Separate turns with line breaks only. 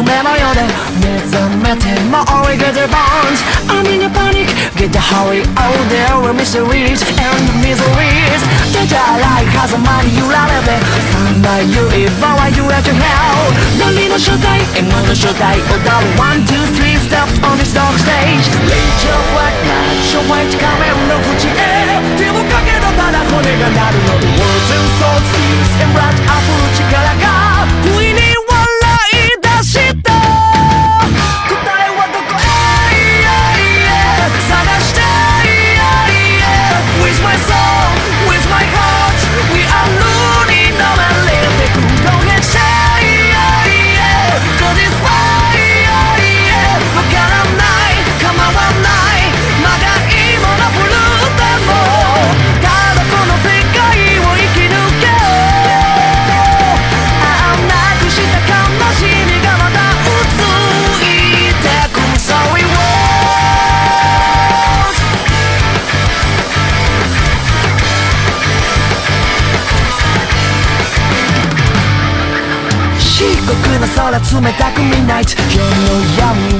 夢のようで目覚めても we get the bones I'm in a panic Get the hurry Oh there were mysteries and miseries 出たらい風間に揺られて三大指場は you at your hell 何の正体 M の正体踊る One, two, three steps on this dark stage Rage of black match ホワイト仮面の縁へ手をかけたただ骨が鳴るの The words and thoughts Thieves and blood 溢る力 酷な空冷たく見ない。夜の闇